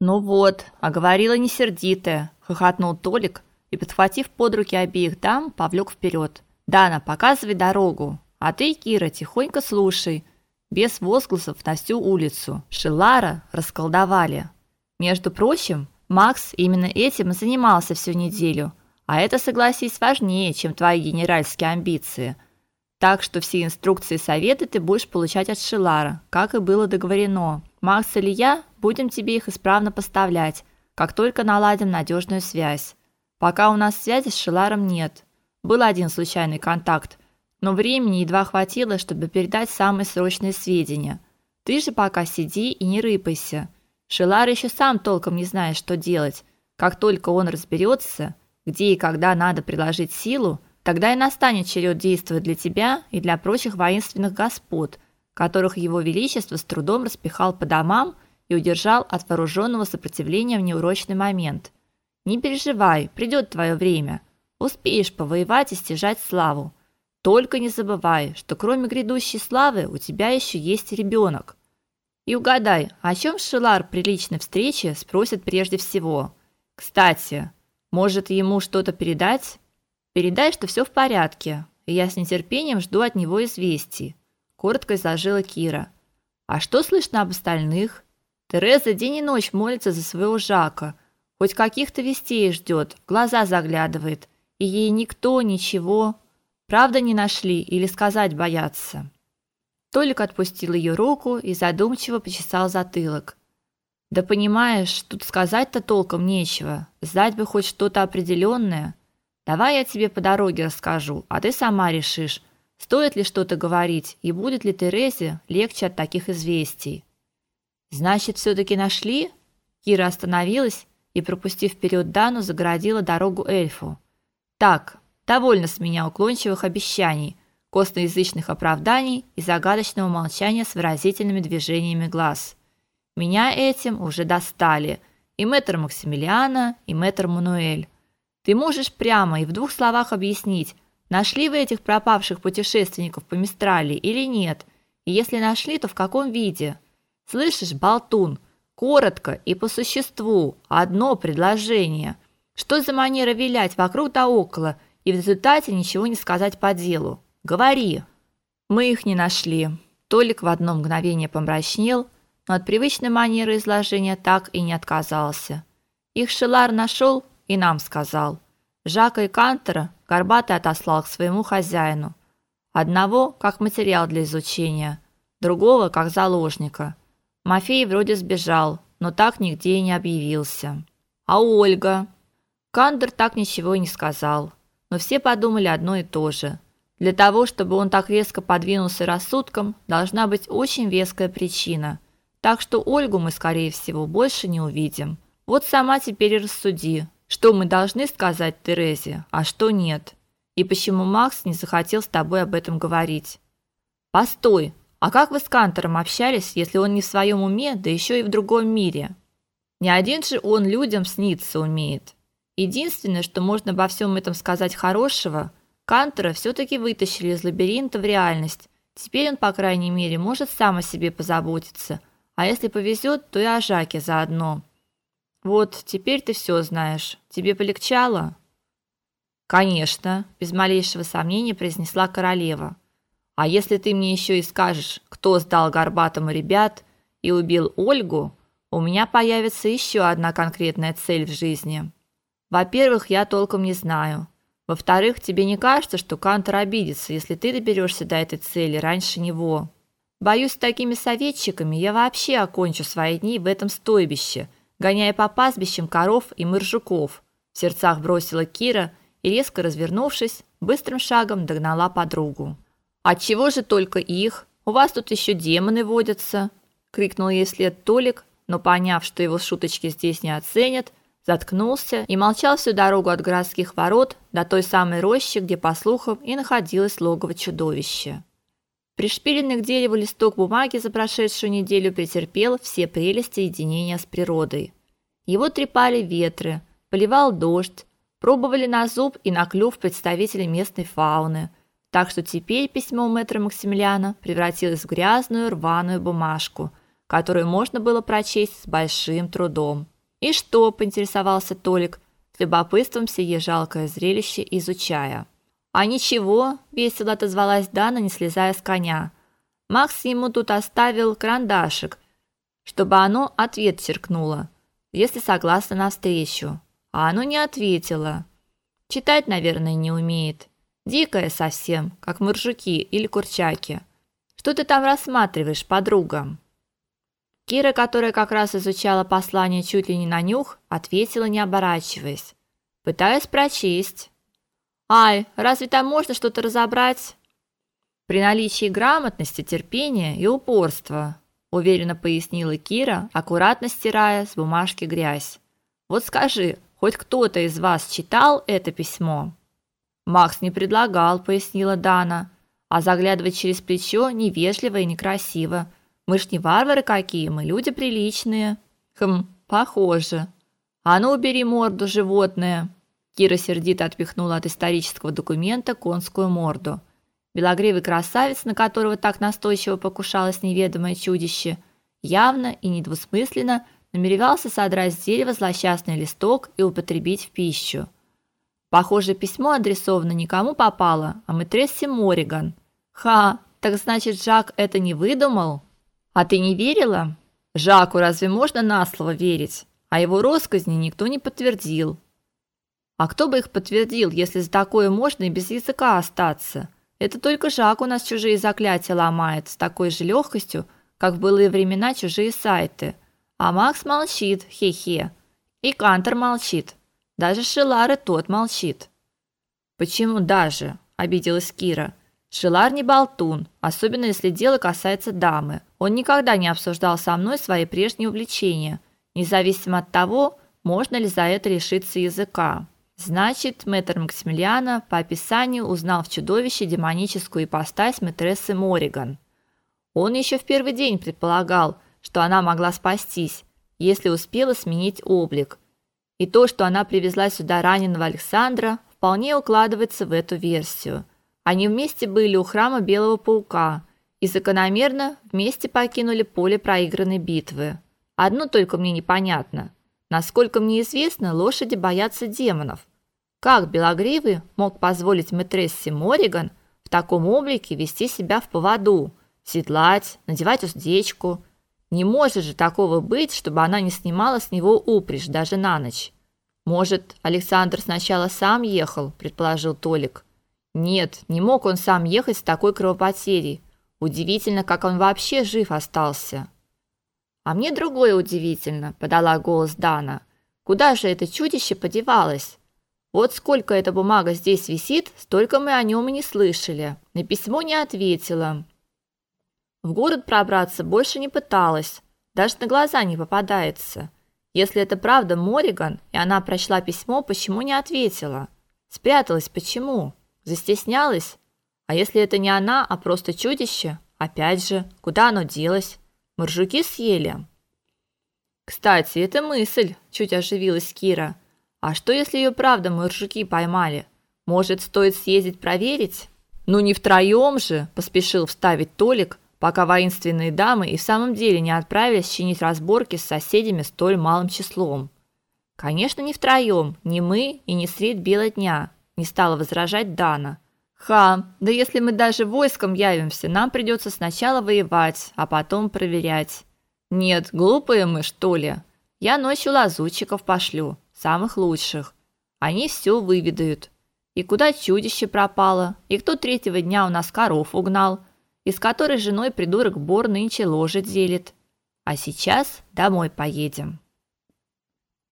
Ну вот, а говорила не сердитая, хохотнул Толик и подхватив под руки обеих дам, повлек вперед. Дана, показывай дорогу, а ты, Кира, тихонько слушай, без возгласов на всю улицу. Шилара расколдовали. Между прочим, Макс именно этим и занимался всю неделю. А это, согласись, важнее, чем твои генеральские амбиции. Так что все инструкции и советы ты будешь получать от Шилара, как и было договорено. Макс или я будем тебе их исправно поставлять, как только наладим надежную связь. Пока у нас связи с Шиларом нет. Был один случайный контакт, но времени едва хватило, чтобы передать самые срочные сведения. Ты же пока сиди и не рыпайся. Шилар еще сам толком не знает, что делать. Как только он разберется, где и когда надо приложить силу, тогда и настанет черед действовать для тебя и для прочих воинственных господ, которых его величество с трудом распихал по домам и удержал от вооруженного сопротивления в неурочный момент. Не переживай, придет твое время. Успеешь повоевать и стяжать славу. Только не забывай, что кроме грядущей славы у тебя еще есть ребенок. И угадай, о чем Шилар при личной встрече спросит прежде всего. Кстати, может ему что-то передать? Передай, что все в порядке, и я с нетерпением жду от него известий. Коротко изложила Кира. А что слышно об остальных? Тереза день и ночь молится за своего Жака, хоть каких-то вестей ждет, глаза заглядывает, и ей никто ничего, правда не нашли или сказать боятся. Толик отпустил ее руку и задумчиво почесал затылок. Да понимаешь, тут сказать-то толком нечего. Знать бы хоть что-то определенное. Давай я тебе по дороге расскажу, а ты сама решишь, стоит ли что-то говорить и будет ли Терезе легче от таких известий. Значит, все таки нашли? Кира остановилась и, пропустив вперед Дану, загородила дорогу эльфу. Так, довольно с меня уклончивых обещаний, косноязычных оправданий и загадочного молчания с выразительными движениями глаз. Меня этим уже достали и мэтр Максимилиана, и мэтр Мануэль. Ты можешь прямо и в двух словах объяснить, нашли вы этих пропавших путешественников по Мистрали или нет? И если нашли, то в каком виде? Слышишь, болтун, коротко и по существу, одно предложение. Что за манера вилять вокруг да около и в результате ничего не сказать по делу? Говори. Мы их не нашли. Толик в одно мгновение помрачнел, но от привычной манеры изложения так и не отказался. Их Шелар нашел и нам сказал. Жака и Кантера Горбатый отослал к своему хозяину. Одного как материал для изучения, другого как заложника. Мафей вроде сбежал, но так нигде и не объявился. А Ольга? Кандер так ничего и не сказал. Но все подумали одно и то же. Для того, чтобы он так резко подвинулся рассудком, должна быть очень веская причина. Так что Ольгу мы, скорее всего, больше не увидим. Вот сама теперь и рассуди, что мы должны сказать Терезе, а что нет. И почему Макс не захотел с тобой об этом говорить. Постой, а как вы с Кантором общались, если он не в своем уме, да еще и в другом мире? Не один же он людям сниться умеет. Единственное, что можно обо всем этом сказать хорошего, Кантора все таки вытащили из лабиринта в реальность. Теперь он, по крайней мере, может сам о себе позаботиться. А если повезет, то и о Жаке заодно. Вот, теперь ты все знаешь. Тебе полегчало? Конечно, без малейшего сомнения произнесла королева. А если ты мне еще и скажешь, кто сдал Горбатому ребят и убил Ольгу, у меня появится еще одна конкретная цель в жизни. Во-первых, я толком не знаю. Во-вторых, тебе не кажется, что Кантер обидится, если ты доберешься до этой цели раньше него? Боюсь, с такими советчиками я вообще окончу свои дни в этом стойбище, гоняя по пастбищам коров и мыржуков. В сердцах бросила Кира и резко развернувшись, быстрым шагом догнала подругу. От чего же только их? У вас тут еще демоны водятся, крикнул ей вслед Толик, но поняв, что его шуточки здесь не оценят, заткнулся и молчал всю дорогу от городских ворот до той самой рощи, где по слухам и находилось логово чудовища. Пришпиленный к дереву листок бумаги за прошедшую неделю претерпел все прелести единения с природой. Его трепали ветры, поливал дождь, пробовали на зуб и на клюв представители местной фауны, так что теперь письмо мэтра Максимилиана превратилось в грязную рваную бумажку, которую можно было прочесть с большим трудом. И что, поинтересовался Толик, с любопытством сие жалкое зрелище изучая. А ничего, весело отозвалась Дана, не слезая с коня. Макс ему тут оставил карандашик, чтобы оно ответ черкнуло, если согласна на встречу. А оно не ответило. Читать, наверное, не умеет. Дикая совсем, как моржуки или курчаки. Что ты там рассматриваешь, подруга? Кира, которая как раз изучала послание чуть ли не на нюх, ответила, не оборачиваясь: "Пытаюсь прочесть". "Ай, разве там можно что-то разобрать?" "При наличии грамотности, терпения и упорства", уверенно пояснила Кира, аккуратно стирая с бумажки грязь. "Вот скажи, хоть кто-то из вас читал это письмо?" Макс не предлагал, пояснила Дана. А заглядывать через плечо невежливо и некрасиво. Мы ж не варвары какие, мы люди приличные. Хм, похоже. А ну убери морду, животное. Кира сердито отпихнула от исторического документа конскую морду. Белогривый красавец, на которого так настойчиво покушалось неведомое чудище, явно и недвусмысленно намеревался содрать с дерева злосчастный листок и употребить в пищу. Похоже, письмо адресовано никому попало, а мэтрессе Мориган. Ха, так значит, Жак это не выдумал? А ты не верила? Жаку разве можно на слово верить? А его россказни никто не подтвердил. А кто бы их подтвердил, если за такое можно и без языка остаться? Это только Жак у нас чужие заклятия ломает с такой же легкостью, как в былые времена чужие сайты. А Макс молчит, хе-хе. И Кантер молчит. Даже Шилар и тот молчит. Почему даже? обиделась Кира. Шилар не болтун, особенно если дело касается дамы. Он никогда не обсуждал со мной свои прежние увлечения, независимо от того, можно ли за это лишиться языка. Значит, мэтр Максимилиана по описанию узнал в чудовище демоническую ипостась мэтрессы Мориган. Он еще в первый день предполагал, что она могла спастись, если успела сменить облик – и то, что она привезла сюда раненого Александра, вполне укладывается в эту версию. Они вместе были у храма Белого паука и закономерно вместе покинули поле проигранной битвы. Одно только мне непонятно. Насколько мне известно, лошади боятся демонов. Как Белогривый мог позволить мэтрессе Мориган в таком облике вести себя в поводу, седлать, надевать уздечку, не может же такого быть, чтобы она не снимала с него упряжь даже на ночь. Может, Александр сначала сам ехал, предположил Толик. Нет, не мог он сам ехать с такой кровопотерей. Удивительно, как он вообще жив остался. А мне другое удивительно, подала голос Дана. Куда же это чудище подевалось? Вот сколько эта бумага здесь висит, столько мы о нем и не слышали. На письмо не ответила. В город пробраться больше не пыталась, даже на глаза не попадается. Если это правда Мориган, и она прочла письмо, почему не ответила? Спряталась почему? Застеснялась? А если это не она, а просто чудище? Опять же, куда оно делось? Моржуки съели. Кстати, это мысль, чуть оживилась Кира. А что если ее правда моржуки поймали? Может, стоит съездить проверить? Ну не втроем же, поспешил вставить Толик, пока воинственные дамы и в самом деле не отправились чинить разборки с соседями столь малым числом. Конечно, не втроем, не мы и не средь бела дня, не стала возражать Дана. Ха, да если мы даже войском явимся, нам придется сначала воевать, а потом проверять. Нет, глупые мы, что ли? Я ночью лазутчиков пошлю, самых лучших. Они все выведают. И куда чудище пропало, и кто третьего дня у нас коров угнал, из которой женой придурок Бор нынче ложит делит. А сейчас домой поедем.